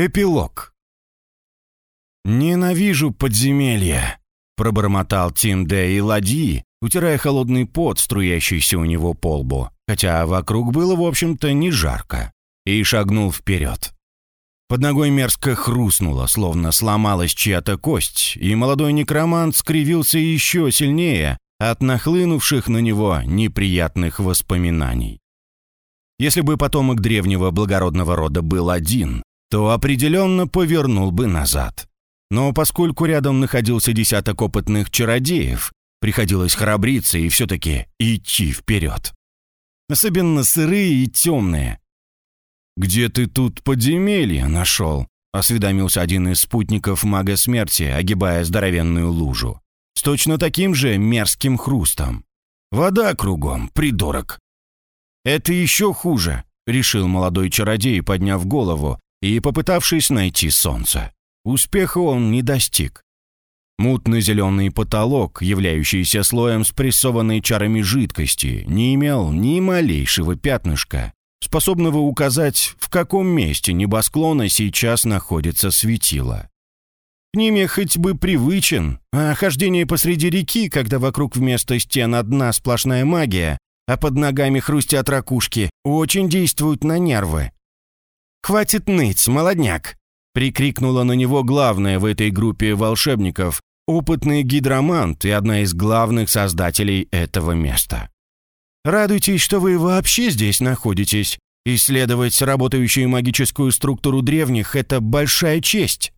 Эпилог. «Ненавижу подземелья», — пробормотал Тим Д. и Ладьи, утирая холодный пот, струящийся у него по лбу, хотя вокруг было, в общем-то, не жарко, и шагнул вперед. Под ногой мерзко хрустнуло, словно сломалась чья-то кость, и молодой некромант скривился еще сильнее от нахлынувших на него неприятных воспоминаний. Если бы потомок древнего благородного рода был один, то определенно повернул бы назад. Но поскольку рядом находился десяток опытных чародеев, приходилось храбриться и все-таки идти вперед. Особенно сырые и темные. «Где ты тут подземелье нашел?» — осведомился один из спутников мага смерти, огибая здоровенную лужу. С точно таким же мерзким хрустом. «Вода кругом, придурок!» «Это еще хуже», — решил молодой чародей, подняв голову и попытавшись найти солнце. Успеха он не достиг. Мутно-зеленый потолок, являющийся слоем спрессованной чарами жидкости, не имел ни малейшего пятнышка, способного указать, в каком месте небосклона сейчас находится светило. К ним я хоть бы привычен, а хождение посреди реки, когда вокруг вместо стен одна сплошная магия, а под ногами хрустят ракушки, очень действует на нервы. «Хватит ныть, молодняк!» — прикрикнула на него главная в этой группе волшебников, опытный гидромант и одна из главных создателей этого места. «Радуйтесь, что вы вообще здесь находитесь. Исследовать работающую магическую структуру древних — это большая честь».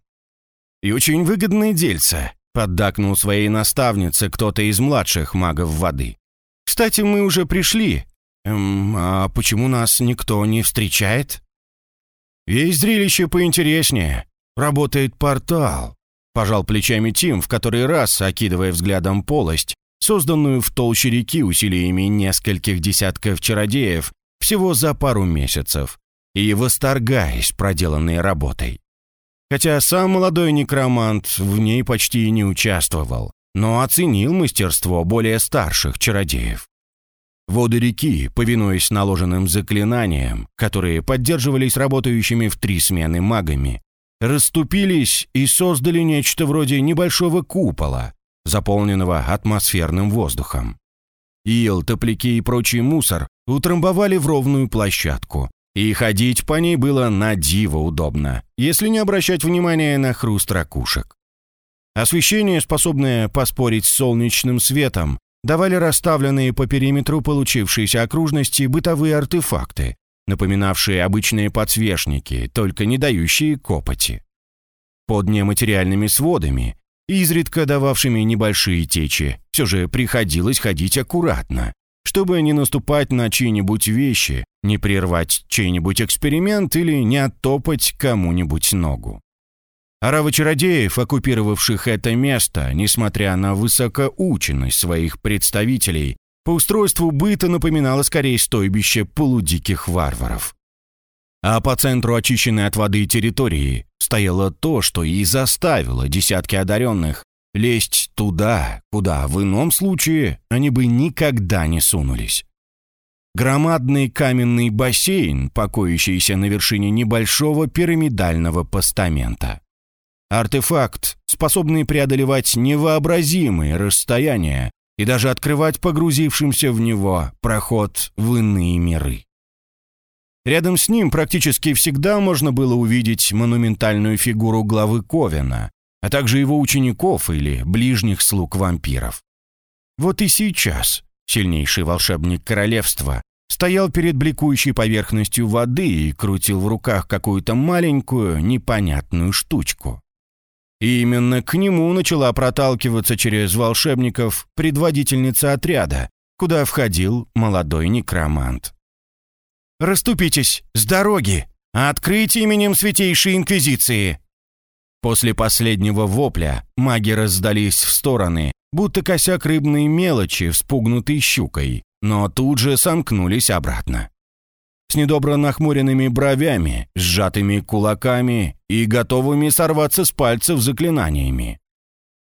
«И очень выгодное дельце», — поддакнул своей наставнице кто-то из младших магов воды. «Кстати, мы уже пришли. Эм, а почему нас никто не встречает?» Есть зрелище поинтереснее. Работает портал. Пожал плечами Тим, в который раз, окидывая взглядом полость, созданную в толще реки усилиями нескольких десятков чародеев всего за пару месяцев, и восторгаясь проделанной работой. Хотя сам молодой некромант в ней почти не участвовал, но оценил мастерство более старших чародеев. Воды реки, повинуясь наложенным заклинаниям, которые поддерживались работающими в три смены магами, расступились и создали нечто вроде небольшого купола, заполненного атмосферным воздухом. Ил, топляки и прочий мусор утрамбовали в ровную площадку, и ходить по ней было на диво удобно, если не обращать внимания на хруст ракушек. Освещение, способное поспорить с солнечным светом, давали расставленные по периметру получившиеся окружности бытовые артефакты, напоминавшие обычные подсвечники, только не дающие копоти. Под нематериальными сводами, изредка дававшими небольшие течи, все же приходилось ходить аккуратно, чтобы не наступать на чьи-нибудь вещи, не прервать чей-нибудь эксперимент или не оттопать кому-нибудь ногу. Арава чародеев, оккупировавших это место, несмотря на высокоученность своих представителей, по устройству быта напоминало скорее стойбище полудиких варваров. А по центру очищенной от воды территории стояло то, что и заставило десятки одаренных лезть туда, куда в ином случае они бы никогда не сунулись. Громадный каменный бассейн, покоящийся на вершине небольшого пирамидального постамента. Артефакт, способный преодолевать невообразимые расстояния и даже открывать погрузившимся в него проход в иные миры. Рядом с ним практически всегда можно было увидеть монументальную фигуру главы Ковена, а также его учеников или ближних слуг вампиров. Вот и сейчас сильнейший волшебник королевства стоял перед бликующей поверхностью воды и крутил в руках какую-то маленькую непонятную штучку. И именно к нему начала проталкиваться через волшебников предводительница отряда, куда входил молодой некромант. «Раступитесь! С дороги! Открыть именем Святейшей Инквизиции!» После последнего вопля маги раздались в стороны, будто косяк рыбной мелочи, вспугнутый щукой, но тут же сомкнулись обратно с недобро нахмуренными бровями, сжатыми кулаками и готовыми сорваться с пальцев заклинаниями.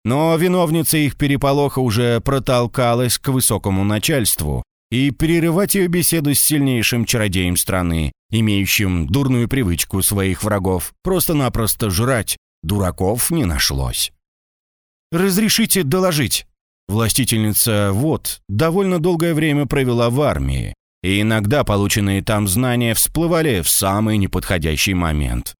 Но виновница их переполоха уже протолкалась к высокому начальству и прерывать ее беседу с сильнейшим чародеем страны, имеющим дурную привычку своих врагов просто-напросто жрать, дураков не нашлось. «Разрешите доложить?» Властительница вот довольно долгое время провела в армии, и иногда полученные там знания всплывали в самый неподходящий момент.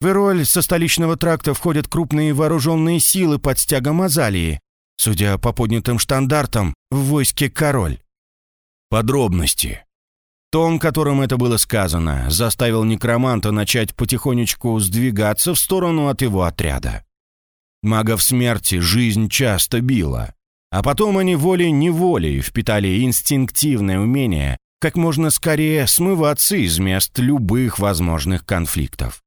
В Ироль со столичного тракта входят крупные вооруженные силы под стягом Азалии, судя по поднятым штандартам, в войске король. Подробности. Тон, которым это было сказано, заставил некроманта начать потихонечку сдвигаться в сторону от его отряда. Магов смерти жизнь часто била, а потом они волей-неволей впитали инстинктивное умение как можно скорее смываться из мест любых возможных конфликтов.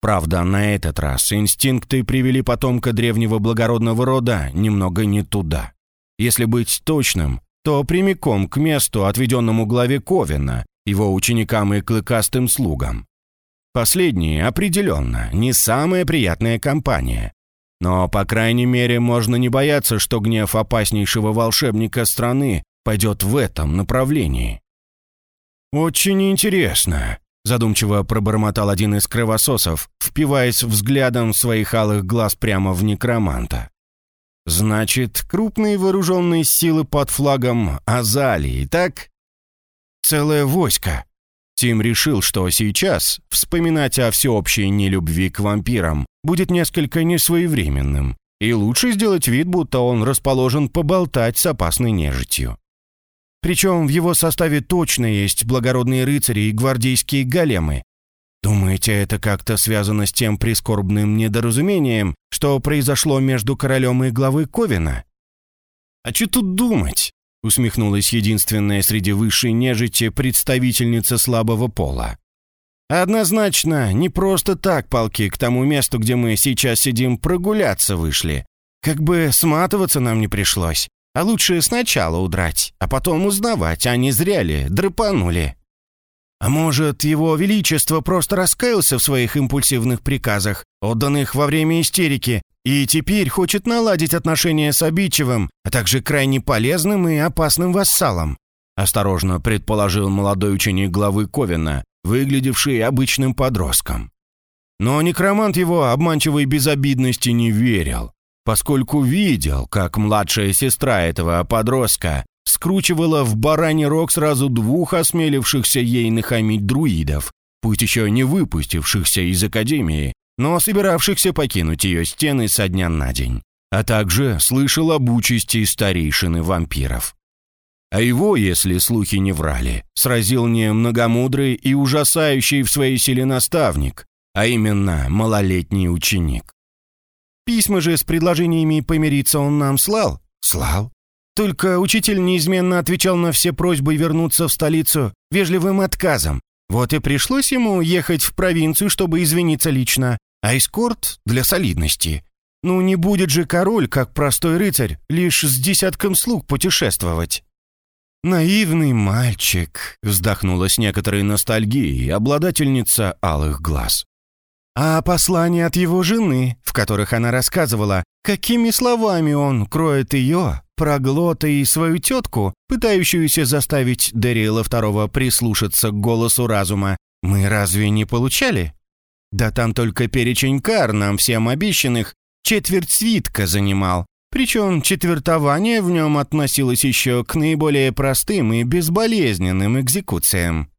Правда, на этот раз инстинкты привели потомка древнего благородного рода немного не туда. Если быть точным, то прямиком к месту, отведенному главе Ковина, его ученикам и клыкастым слугам. Последние, определенно, не самая приятная компания. Но, по крайней мере, можно не бояться, что гнев опаснейшего волшебника страны пойдет в этом направлении. «Очень интересно», — задумчиво пробормотал один из кровососов, впиваясь взглядом своих алых глаз прямо в некроманта. Значит, крупные вооруженные силы под флагом Азалии, так? Целое войско. Тим решил, что сейчас вспоминать о всеобщей нелюбви к вампирам будет несколько несвоевременным, и лучше сделать вид, будто он расположен поболтать с опасной нежитью. Причем в его составе точно есть благородные рыцари и гвардейские големы, Думаете, это как-то связано с тем прискорбным недоразумением, что произошло между королем и главой Ковина? А что тут думать? усмехнулась единственная среди высшей нежити представительница слабого пола. Однозначно, не просто так палки к тому месту, где мы сейчас сидим, прогуляться вышли. Как бы сматываться нам не пришлось. А лучше сначала удрать, а потом узнавать, а не зря ли драпанули. А может, его величество просто раскаялся в своих импульсивных приказах, отданных во время истерики, и теперь хочет наладить отношения с обидчивым, а также крайне полезным и опасным вассалом?» Осторожно предположил молодой ученик главы Ковина, выглядевший обычным подростком. Но некромант его обманчивой безобидности не верил, поскольку видел, как младшая сестра этого подростка скручивала в бараний рог сразу двух осмелившихся ей нахамить друидов, пусть еще не выпустившихся из Академии, но собиравшихся покинуть ее стены со дня на день, а также слышал об участи старейшины вампиров. А его, если слухи не врали, сразил не многомудрый и ужасающий в своей силе наставник, а именно малолетний ученик. Письма же с предложениями помириться он нам слал? Слал. Только учитель неизменно отвечал на все просьбы вернуться в столицу вежливым отказом. Вот и пришлось ему ехать в провинцию, чтобы извиниться лично, а эскорт для солидности. Ну не будет же король, как простой рыцарь, лишь с десятком слуг путешествовать. «Наивный мальчик», — вздохнула с некоторой ностальгией обладательница алых глаз. А послание от его жены, в которых она рассказывала, какими словами он кроет ее, проглота и свою тетку, пытающуюся заставить Дэриэла II прислушаться к голосу разума, мы разве не получали? Да там только перечень кар нам всем обещанных четверть свитка занимал. Причем четвертование в нем относилось еще к наиболее простым и безболезненным экзекуциям.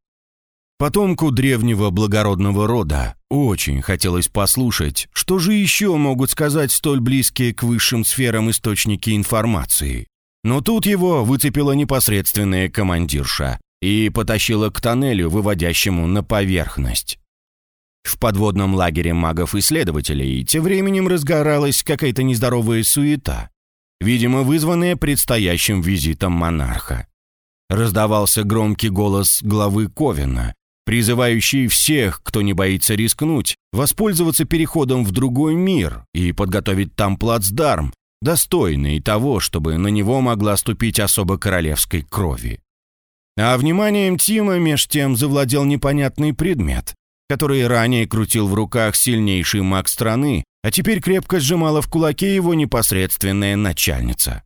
Потомку древнего благородного рода очень хотелось послушать, что же еще могут сказать столь близкие к высшим сферам источники информации. Но тут его выцепила непосредственная командирша и потащила к тоннелю, выводящему на поверхность. В подводном лагере магов-исследователей тем временем разгоралась какая-то нездоровая суета, видимо, вызванная предстоящим визитом монарха. Раздавался громкий голос главы Ковина, призывающий всех, кто не боится рискнуть, воспользоваться переходом в другой мир и подготовить там плацдарм, достойный того, чтобы на него могла ступить особо королевской крови. А вниманием Тима меж тем завладел непонятный предмет, который ранее крутил в руках сильнейший маг страны, а теперь крепко сжимала в кулаке его непосредственная начальница.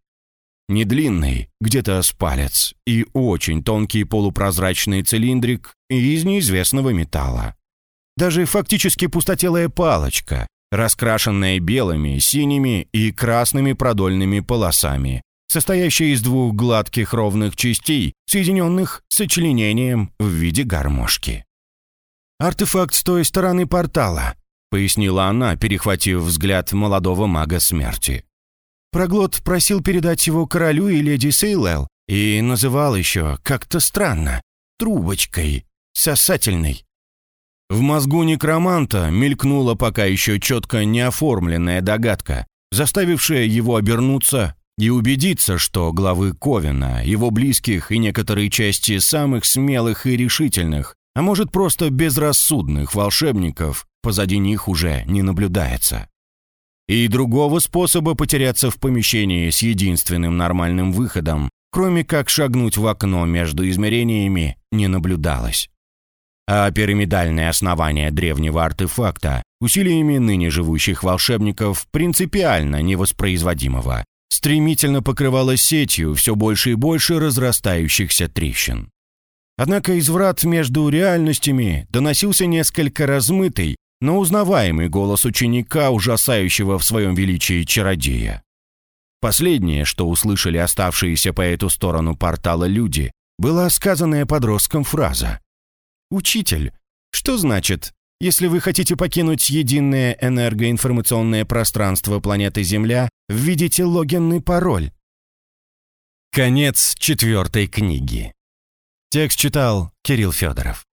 Недлинный, где-то с палец, и очень тонкий полупрозрачный цилиндрик из неизвестного металла. Даже фактически пустотелая палочка, раскрашенная белыми, синими и красными продольными полосами, состоящая из двух гладких ровных частей, соединенных сочленением в виде гармошки. «Артефакт с той стороны портала», — пояснила она, перехватив взгляд молодого мага смерти. Проглот просил передать его королю и леди Сейлел и называл еще как-то странно — трубочкой, сосательной. В мозгу некроманта мелькнула пока еще четко неоформленная догадка, заставившая его обернуться и убедиться, что главы Ковина, его близких и некоторые части самых смелых и решительных, а может просто безрассудных волшебников, позади них уже не наблюдается. И другого способа потеряться в помещении с единственным нормальным выходом, кроме как шагнуть в окно между измерениями, не наблюдалось. А пирамидальное основание древнего артефакта усилиями ныне живущих волшебников принципиально невоспроизводимого стремительно покрывалось сетью все больше и больше разрастающихся трещин. Однако из врат между реальностями доносился несколько размытый, но узнаваемый голос ученика, ужасающего в своем величии чародея. Последнее, что услышали оставшиеся по эту сторону портала люди, была сказанная подростком фраза. «Учитель, что значит, если вы хотите покинуть единое энергоинформационное пространство планеты Земля, введите логинный пароль?» Конец четвертой книги. Текст читал Кирилл Федоров.